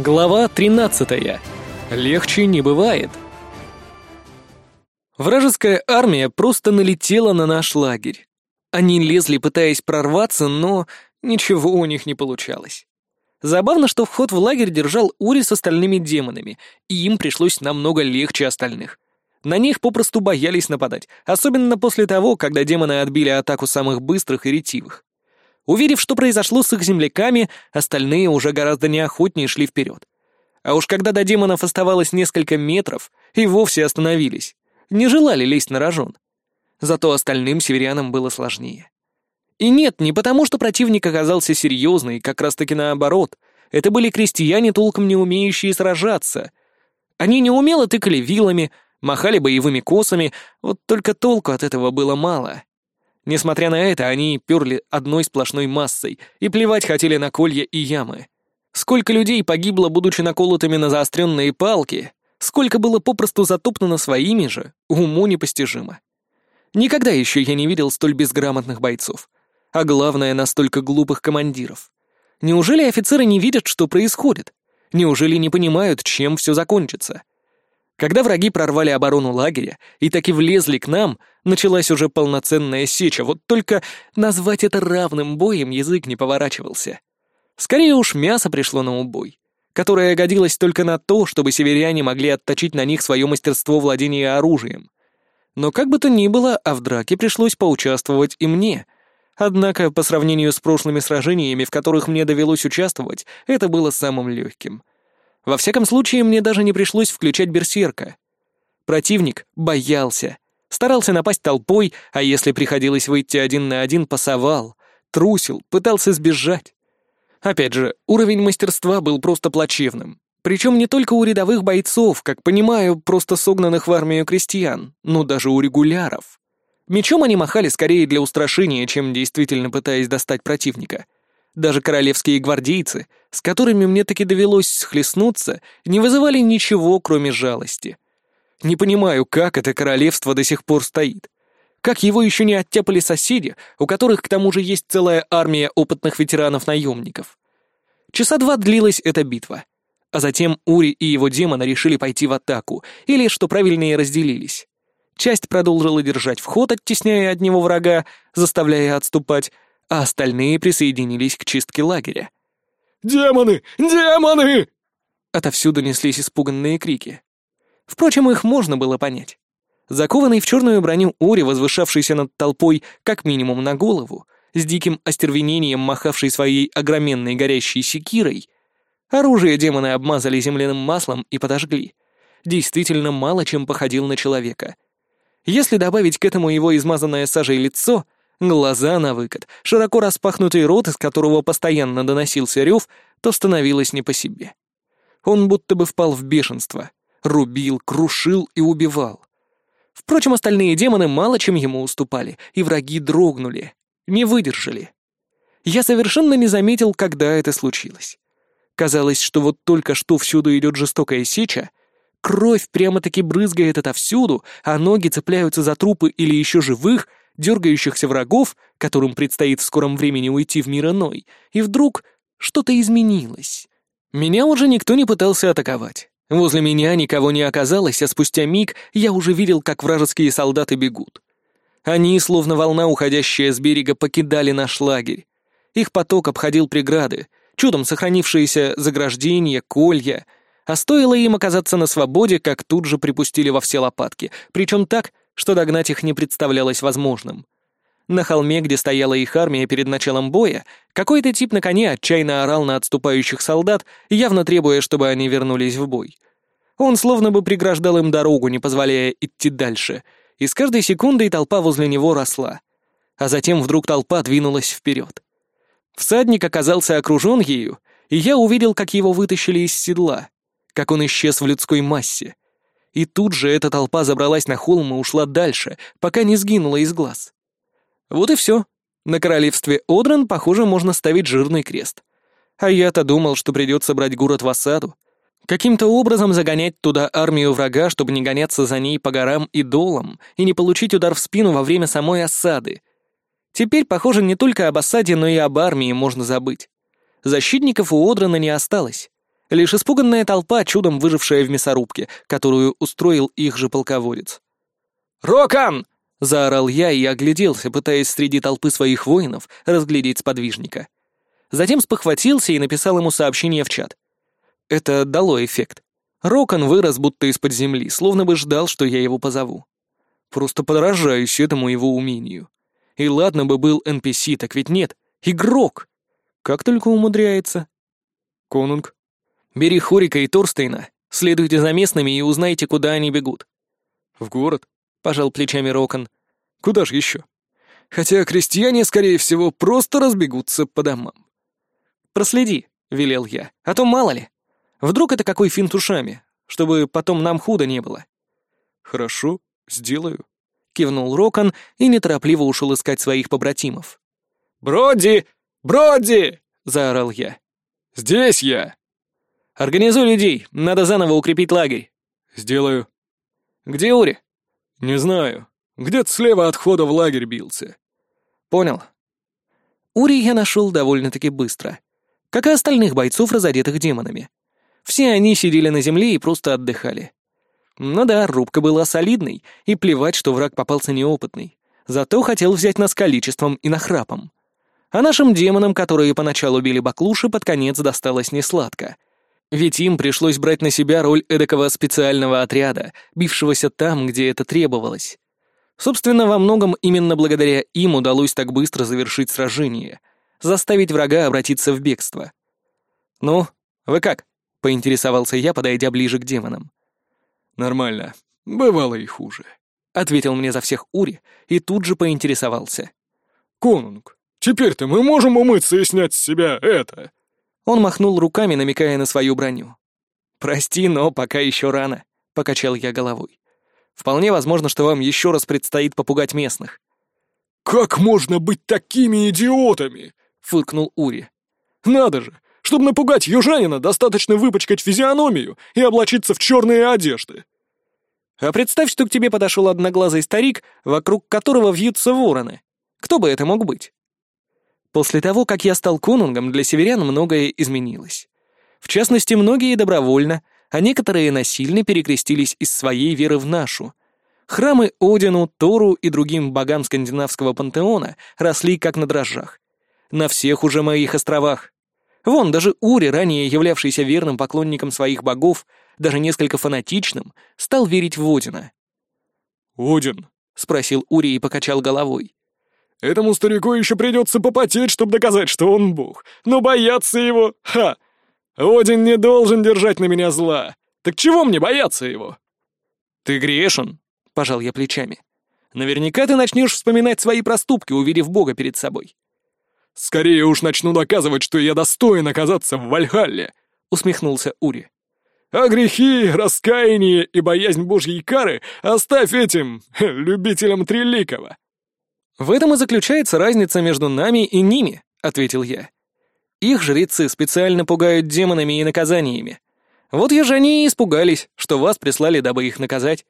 Глава 13. Легче не бывает. Вражеская армия просто налетела на наш лагерь. Они лезли, пытаясь прорваться, но ничего у них не получалось. Забавно, что вход в лагерь держал Ури с остальными демонами, и им пришлось намного легче остальных. На них попросту боялись нападать, особенно после того, когда демоны отбили атаку самых быстрых и ретивых. Уверив, что произошло с их земляками, остальные уже гораздо неохотнее шли вперед. А уж когда до демонов оставалось несколько метров, и вовсе остановились. Не желали лезть на рожон. Зато остальным северянам было сложнее. И нет, не потому, что противник оказался серьезный, как раз-таки наоборот. Это были крестьяне, толком не умеющие сражаться. Они неумело тыкали вилами, махали боевыми косами, вот только толку от этого было мало. Несмотря на это, они перли одной сплошной массой и плевать хотели на колья и ямы. Сколько людей погибло, будучи наколотыми на заостренные палки, сколько было попросту затоптано своими же, уму непостижимо. Никогда еще я не видел столь безграмотных бойцов. А главное, настолько глупых командиров. Неужели офицеры не видят, что происходит? Неужели не понимают, чем все закончится? Когда враги прорвали оборону лагеря и таки влезли к нам, началась уже полноценная сеча, вот только назвать это равным боем язык не поворачивался. Скорее уж мясо пришло на убой, которое годилось только на то, чтобы северяне могли отточить на них свое мастерство владения оружием. Но как бы то ни было, а в драке пришлось поучаствовать и мне. Однако, по сравнению с прошлыми сражениями, в которых мне довелось участвовать, это было самым легким — во всяком случае, мне даже не пришлось включать берсерка. Противник боялся, старался напасть толпой, а если приходилось выйти один на один, пасовал, трусил, пытался сбежать. Опять же, уровень мастерства был просто плачевным. Причем не только у рядовых бойцов, как понимаю, просто согнанных в армию крестьян, но даже у регуляров. Мечом они махали скорее для устрашения, чем действительно пытаясь достать противника — даже королевские гвардейцы, с которыми мне таки довелось схлестнуться, не вызывали ничего, кроме жалости. Не понимаю, как это королевство до сих пор стоит. Как его еще не оттяпали соседи, у которых к тому же есть целая армия опытных ветеранов-наемников. Часа два длилась эта битва. А затем Ури и его демоны решили пойти в атаку, или, что правильнее, разделились. Часть продолжила держать вход, оттесняя от него врага, заставляя отступать, а остальные присоединились к чистке лагеря. «Демоны! Демоны!» Отовсюду неслись испуганные крики. Впрочем, их можно было понять. Закованный в черную броню Ори, возвышавшийся над толпой как минимум на голову, с диким остервенением махавший своей огроменной горящей секирой, оружие демоны обмазали земляным маслом и подожгли, действительно мало чем походил на человека. Если добавить к этому его измазанное сажей лицо — Глаза на выкат, широко распахнутый рот, из которого постоянно доносился рев, то становилось не по себе. Он будто бы впал в бешенство. Рубил, крушил и убивал. Впрочем, остальные демоны мало чем ему уступали, и враги дрогнули, не выдержали. Я совершенно не заметил, когда это случилось. Казалось, что вот только что всюду идет жестокая сеча, кровь прямо-таки брызгает отовсюду, а ноги цепляются за трупы или еще живых — дергающихся врагов, которым предстоит в скором времени уйти в мир иной, и вдруг что-то изменилось. Меня уже никто не пытался атаковать. Возле меня никого не оказалось, а спустя миг я уже видел, как вражеские солдаты бегут. Они, словно волна, уходящая с берега, покидали наш лагерь. Их поток обходил преграды, чудом сохранившиеся заграждения, колья. А стоило им оказаться на свободе, как тут же припустили во все лопатки, причем так, что догнать их не представлялось возможным. На холме, где стояла их армия перед началом боя, какой-то тип на коне отчаянно орал на отступающих солдат, явно требуя, чтобы они вернулись в бой. Он словно бы преграждал им дорогу, не позволяя идти дальше, и с каждой секундой толпа возле него росла. А затем вдруг толпа двинулась вперед. Всадник оказался окружен ею, и я увидел, как его вытащили из седла, как он исчез в людской массе — и тут же эта толпа забралась на холм и ушла дальше, пока не сгинула из глаз. Вот и все. На королевстве Одран, похоже, можно ставить жирный крест. А я-то думал, что придется брать город в осаду. Каким-то образом загонять туда армию врага, чтобы не гоняться за ней по горам и долам, и не получить удар в спину во время самой осады. Теперь, похоже, не только об осаде, но и об армии можно забыть. Защитников у Одрана не осталось. Лишь испуганная толпа, чудом выжившая в мясорубке, которую устроил их же полководец. «Рокан!» — заорал я и огляделся, пытаясь среди толпы своих воинов разглядеть сподвижника. Затем спохватился и написал ему сообщение в чат. Это дало эффект. Рокон вырос будто из-под земли, словно бы ждал, что я его позову. Просто подражаюсь этому его умению. И ладно бы был NPC, так ведь нет. Игрок! Как только умудряется. «Конунг, Бери Хорика и Торстейна, следуйте за местными и узнайте, куда они бегут». «В город», — пожал плечами Рокон. «Куда же еще? Хотя крестьяне, скорее всего, просто разбегутся по домам». «Проследи», — велел я, — «а то мало ли. Вдруг это какой финт ушами, чтобы потом нам худо не было». «Хорошо, сделаю», — кивнул Рокон и неторопливо ушел искать своих побратимов. «Броди! Броди!» — заорал я. «Здесь я!» Организуй людей, надо заново укрепить лагерь». «Сделаю». «Где Ури?» «Не знаю. Где-то слева от входа в лагерь бился». «Понял». Ури я нашел довольно-таки быстро. Как и остальных бойцов, разодетых демонами. Все они сидели на земле и просто отдыхали. Ну да, рубка была солидной, и плевать, что враг попался неопытный. Зато хотел взять нас количеством и нахрапом. А нашим демонам, которые поначалу били баклуши, под конец досталось несладко — ведь им пришлось брать на себя роль эдакого специального отряда, бившегося там, где это требовалось. Собственно, во многом именно благодаря им удалось так быстро завершить сражение, заставить врага обратиться в бегство. «Ну, вы как?» — поинтересовался я, подойдя ближе к демонам. «Нормально. Бывало и хуже», — ответил мне за всех Ури и тут же поинтересовался. «Конунг, теперь-то мы можем умыться и снять с себя это?» Он махнул руками, намекая на свою броню. «Прости, но пока еще рано», — покачал я головой. «Вполне возможно, что вам еще раз предстоит попугать местных». «Как можно быть такими идиотами?» — фыркнул Ури. «Надо же! Чтобы напугать южанина, достаточно выпачкать физиономию и облачиться в черные одежды». «А представь, что к тебе подошел одноглазый старик, вокруг которого вьются вороны. Кто бы это мог быть?» После того, как я стал конунгом, для северян многое изменилось. В частности, многие добровольно, а некоторые насильно перекрестились из своей веры в нашу. Храмы Одину, Тору и другим богам скандинавского пантеона росли как на дрожжах. На всех уже моих островах. Вон, даже Ури, ранее являвшийся верным поклонником своих богов, даже несколько фанатичным, стал верить в Одина. «Один?» — спросил Ури и покачал головой. Этому старику еще придется попотеть, чтобы доказать, что он бог. Но бояться его... Ха! Один не должен держать на меня зла. Так чего мне бояться его?» «Ты грешен», — пожал я плечами. «Наверняка ты начнешь вспоминать свои проступки, увидев Бога перед собой». «Скорее уж начну доказывать, что я достоин оказаться в Вальхалле», — усмехнулся Ури. «А грехи, раскаяние и боязнь Божьей кары оставь этим, любителям Треликова. «В этом и заключается разница между нами и ними», — ответил я. «Их жрецы специально пугают демонами и наказаниями. Вот южане и испугались, что вас прислали, дабы их наказать».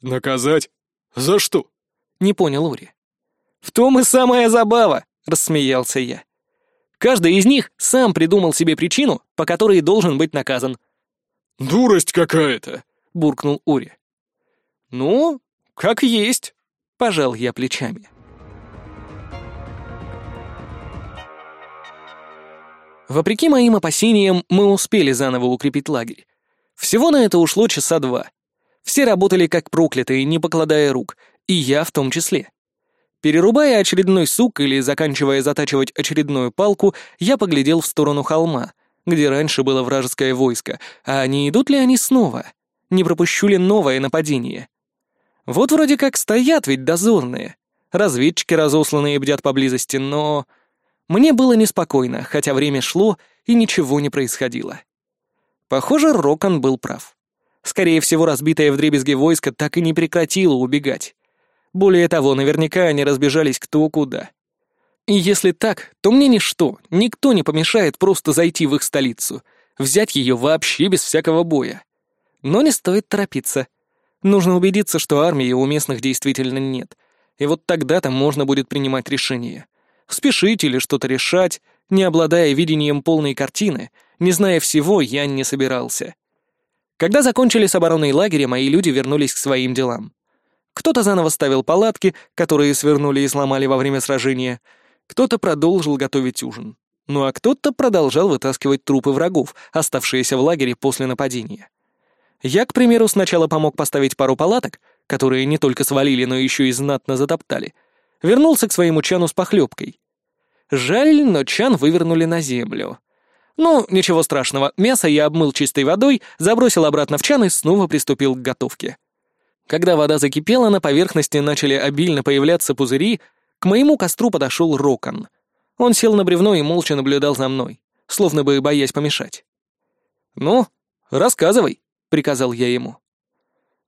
«Наказать? За что?» — не понял Ури. «В том и самая забава!» — рассмеялся я. «Каждый из них сам придумал себе причину, по которой должен быть наказан». «Дурость какая-то!» — буркнул Ури. «Ну, как есть», — пожал я плечами. Вопреки моим опасениям, мы успели заново укрепить лагерь. Всего на это ушло часа два. Все работали как проклятые, не покладая рук, и я в том числе. Перерубая очередной сук или заканчивая затачивать очередную палку, я поглядел в сторону холма, где раньше было вражеское войско, а не идут ли они снова? Не пропущу ли новое нападение? Вот вроде как стоят ведь дозорные. Разведчики разосланные бдят поблизости, но... Мне было неспокойно, хотя время шло и ничего не происходило. Похоже, Рокон был прав. Скорее всего, разбитое вдребезги войско так и не прекратило убегать. Более того, наверняка они разбежались кто куда. И если так, то мне ничто, никто не помешает просто зайти в их столицу, взять ее вообще без всякого боя. Но не стоит торопиться. Нужно убедиться, что армии у местных действительно нет. И вот тогда-то можно будет принимать решение. Спешить или что-то решать, не обладая видением полной картины, не зная всего, я не собирался. Когда закончили с обороной лагеря, мои люди вернулись к своим делам. Кто-то заново ставил палатки, которые свернули и сломали во время сражения, кто-то продолжил готовить ужин. Ну а кто-то продолжал вытаскивать трупы врагов, оставшиеся в лагере после нападения. Я, к примеру, сначала помог поставить пару палаток, которые не только свалили, но еще и знатно затоптали — вернулся к своему чану с похлебкой. Жаль, но чан вывернули на землю. Ну, ничего страшного, мясо я обмыл чистой водой, забросил обратно в чан и снова приступил к готовке. Когда вода закипела, на поверхности начали обильно появляться пузыри, к моему костру подошел Рокон. Он сел на бревно и молча наблюдал за мной, словно бы боясь помешать. «Ну, рассказывай», — приказал я ему.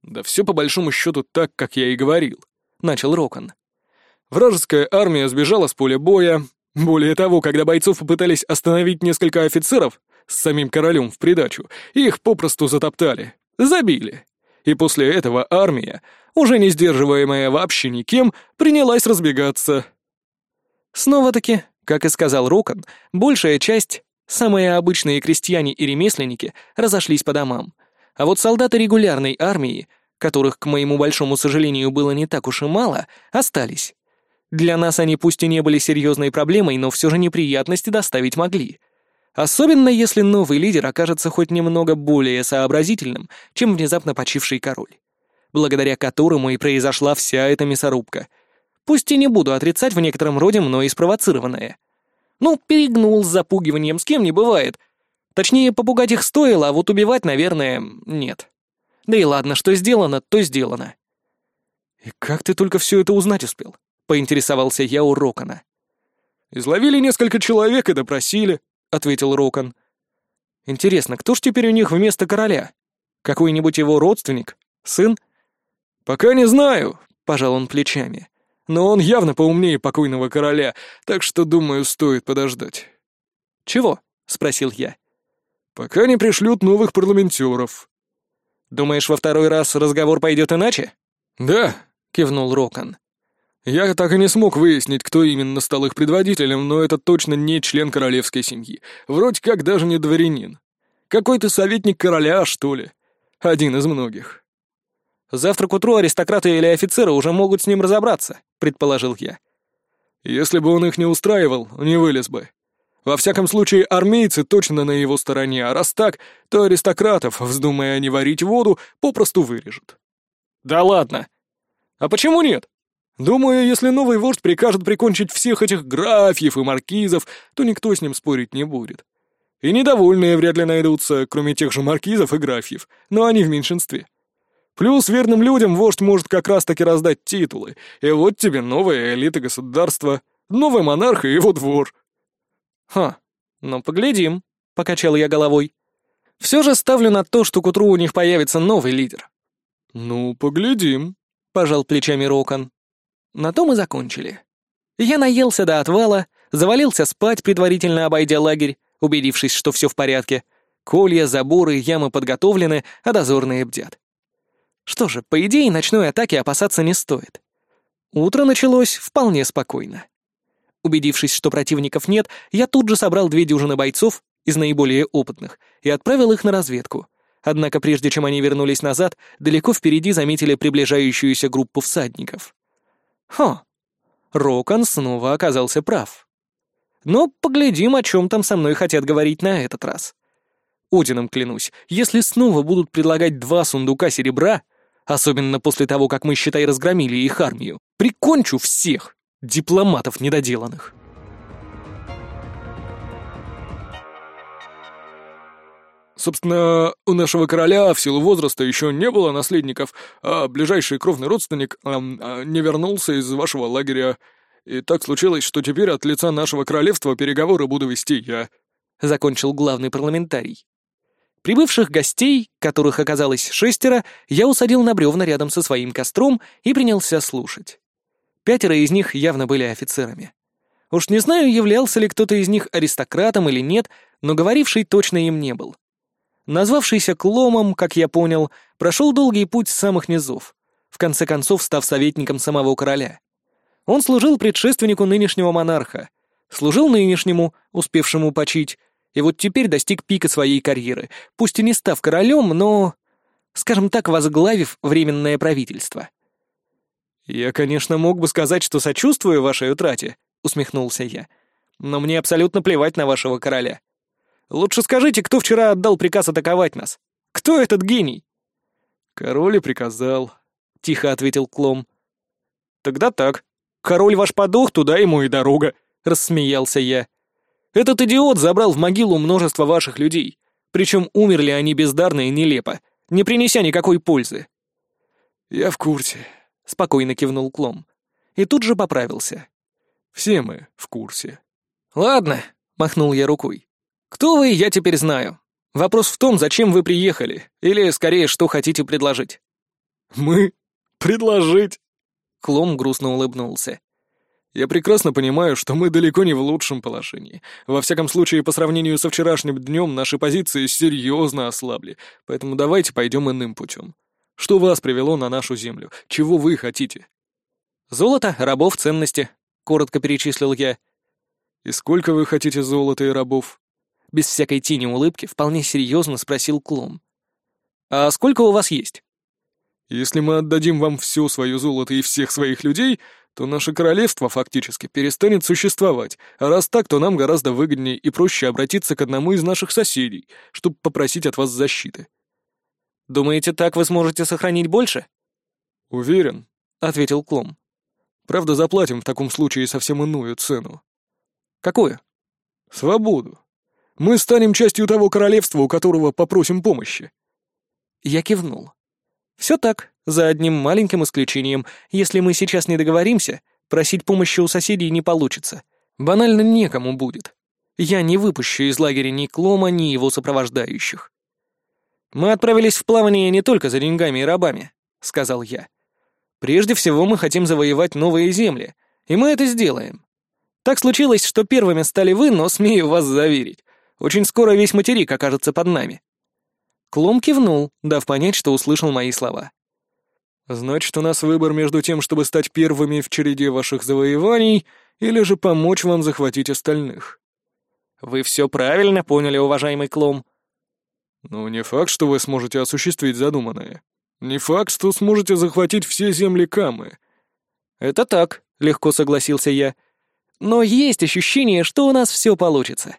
«Да все по большому счету так, как я и говорил», — начал Рокон. Вражеская армия сбежала с поля боя. Более того, когда бойцов попытались остановить несколько офицеров с самим королем в придачу, их попросту затоптали, забили. И после этого армия, уже не сдерживаемая вообще никем, принялась разбегаться. Снова-таки, как и сказал Рокон, большая часть, самые обычные крестьяне и ремесленники, разошлись по домам. А вот солдаты регулярной армии, которых, к моему большому сожалению, было не так уж и мало, остались. Для нас они пусть и не были серьезной проблемой, но все же неприятности доставить могли. Особенно если новый лидер окажется хоть немного более сообразительным, чем внезапно почивший король, благодаря которому и произошла вся эта мясорубка. Пусть и не буду отрицать в некотором роде мной спровоцированное. Ну, перегнул с запугиванием, с кем не бывает. Точнее, попугать их стоило, а вот убивать, наверное, нет. Да и ладно, что сделано, то сделано. И как ты только все это узнать успел? — поинтересовался я у Рокона. «Изловили несколько человек и допросили», — ответил Рокон. «Интересно, кто ж теперь у них вместо короля? Какой-нибудь его родственник? Сын?» «Пока не знаю», — пожал он плечами. «Но он явно поумнее покойного короля, так что, думаю, стоит подождать». «Чего?» — спросил я. «Пока не пришлют новых парламентеров». «Думаешь, во второй раз разговор пойдет иначе?» «Да», — кивнул Рокон. Я так и не смог выяснить, кто именно стал их предводителем, но это точно не член королевской семьи. Вроде как даже не дворянин. Какой-то советник короля, что ли. Один из многих. Завтра к утру аристократы или офицеры уже могут с ним разобраться, предположил я. Если бы он их не устраивал, не вылез бы. Во всяком случае, армейцы точно на его стороне, а раз так, то аристократов, вздумая не варить воду, попросту вырежут. Да ладно. А почему нет? Думаю, если новый вождь прикажет прикончить всех этих графьев и маркизов, то никто с ним спорить не будет. И недовольные вряд ли найдутся, кроме тех же маркизов и графьев, но они в меньшинстве. Плюс верным людям вождь может как раз-таки раздать титулы, и вот тебе новая элита государства, новый монарх и его двор. Ха, ну поглядим, — покачал я головой. Все же ставлю на то, что к утру у них появится новый лидер. Ну, поглядим, — пожал плечами Рокон. На том и закончили. Я наелся до отвала, завалился спать, предварительно обойдя лагерь, убедившись, что все в порядке. Колья, заборы, ямы подготовлены, а дозорные бдят. Что же, по идее, ночной атаки опасаться не стоит. Утро началось вполне спокойно. Убедившись, что противников нет, я тут же собрал две дюжины бойцов из наиболее опытных и отправил их на разведку. Однако прежде чем они вернулись назад, далеко впереди заметили приближающуюся группу всадников. Хо, Рокон снова оказался прав. Но поглядим, о чем там со мной хотят говорить на этот раз. Одином клянусь, если снова будут предлагать два сундука серебра, особенно после того, как мы, считай, разгромили их армию, прикончу всех дипломатов недоделанных. Собственно, у нашего короля в силу возраста еще не было наследников, а ближайший кровный родственник э, не вернулся из вашего лагеря. И так случилось, что теперь от лица нашего королевства переговоры буду вести я», — закончил главный парламентарий. Прибывших гостей, которых оказалось шестеро, я усадил на бревна рядом со своим костром и принялся слушать. Пятеро из них явно были офицерами. Уж не знаю, являлся ли кто-то из них аристократом или нет, но говоривший точно им не был назвавшийся Кломом, как я понял, прошел долгий путь с самых низов, в конце концов став советником самого короля. Он служил предшественнику нынешнего монарха, служил нынешнему, успевшему почить, и вот теперь достиг пика своей карьеры, пусть и не став королем, но, скажем так, возглавив временное правительство. «Я, конечно, мог бы сказать, что сочувствую вашей утрате», — усмехнулся я, «но мне абсолютно плевать на вашего короля. Лучше скажите, кто вчера отдал приказ атаковать нас? Кто этот гений?» «Король и приказал», — тихо ответил Клом. «Тогда так. Король ваш подох, туда ему и дорога», — рассмеялся я. «Этот идиот забрал в могилу множество ваших людей, причем умерли они бездарно и нелепо, не принеся никакой пользы». «Я в курсе», — спокойно кивнул Клом. И тут же поправился. «Все мы в курсе». «Ладно», — махнул я рукой. «Кто вы, я теперь знаю. Вопрос в том, зачем вы приехали, или, скорее, что хотите предложить». «Мы? Предложить?» Клом грустно улыбнулся. «Я прекрасно понимаю, что мы далеко не в лучшем положении. Во всяком случае, по сравнению со вчерашним днем, наши позиции серьезно ослабли, поэтому давайте пойдем иным путем. Что вас привело на нашу землю? Чего вы хотите?» «Золото, рабов, ценности», — коротко перечислил я. «И сколько вы хотите золота и рабов?» без всякой тени улыбки, вполне серьезно спросил Клом. «А сколько у вас есть?» «Если мы отдадим вам все свое золото и всех своих людей, то наше королевство фактически перестанет существовать, а раз так, то нам гораздо выгоднее и проще обратиться к одному из наших соседей, чтобы попросить от вас защиты». «Думаете, так вы сможете сохранить больше?» «Уверен», — ответил Клом. «Правда, заплатим в таком случае совсем иную цену». «Какую?» «Свободу», мы станем частью того королевства, у которого попросим помощи». Я кивнул. «Все так, за одним маленьким исключением. Если мы сейчас не договоримся, просить помощи у соседей не получится. Банально некому будет. Я не выпущу из лагеря ни Клома, ни его сопровождающих». «Мы отправились в плавание не только за деньгами и рабами», — сказал я. «Прежде всего мы хотим завоевать новые земли, и мы это сделаем. Так случилось, что первыми стали вы, но смею вас заверить. Очень скоро весь материк окажется под нами». Клом кивнул, дав понять, что услышал мои слова. «Значит, у нас выбор между тем, чтобы стать первыми в череде ваших завоеваний, или же помочь вам захватить остальных». «Вы все правильно поняли, уважаемый Клом». «Ну, не факт, что вы сможете осуществить задуманное. Не факт, что сможете захватить все земли Камы». «Это так», — легко согласился я. «Но есть ощущение, что у нас все получится.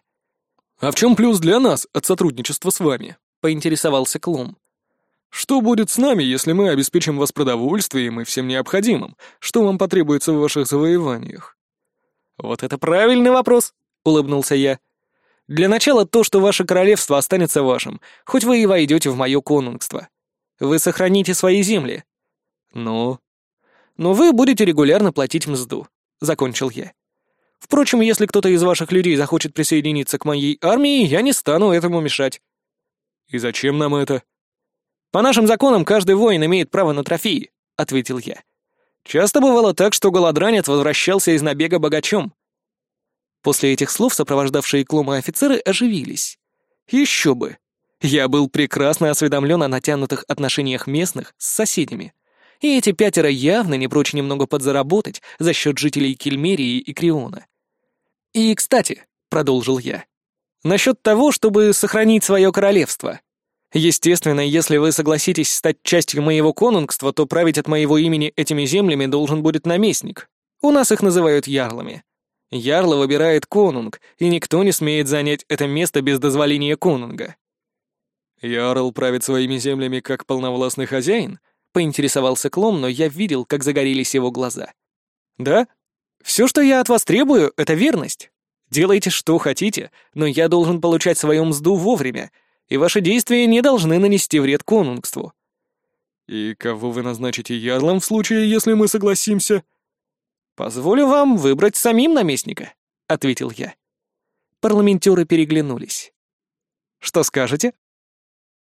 «А в чем плюс для нас от сотрудничества с вами?» — поинтересовался Клум. «Что будет с нами, если мы обеспечим вас продовольствием и всем необходимым, что вам потребуется в ваших завоеваниях?» «Вот это правильный вопрос!» — улыбнулся я. «Для начала то, что ваше королевство останется вашим, хоть вы и войдете в мое конунгство. Вы сохраните свои земли». «Ну?» «Но вы будете регулярно платить мзду», — закончил я. Впрочем, если кто-то из ваших людей захочет присоединиться к моей армии, я не стану этому мешать». «И зачем нам это?» «По нашим законам каждый воин имеет право на трофеи», — ответил я. «Часто бывало так, что голодранец возвращался из набега богачом». После этих слов сопровождавшие Клома офицеры оживились. «Еще бы! Я был прекрасно осведомлен о натянутых отношениях местных с соседями и эти пятеро явно не прочь немного подзаработать за счет жителей Кельмерии и Криона. «И, кстати», — продолжил я, — «насчет того, чтобы сохранить свое королевство. Естественно, если вы согласитесь стать частью моего конунгства, то править от моего имени этими землями должен будет наместник. У нас их называют ярлами. Ярла выбирает конунг, и никто не смеет занять это место без дозволения конунга». «Ярл правит своими землями как полновластный хозяин?» поинтересовался Клом, но я видел, как загорелись его глаза. «Да? Все, что я от вас требую, — это верность. Делайте, что хотите, но я должен получать свою мзду вовремя, и ваши действия не должны нанести вред конунгству». «И кого вы назначите ярлом в случае, если мы согласимся?» «Позволю вам выбрать самим наместника», — ответил я. Парламентеры переглянулись. «Что скажете?»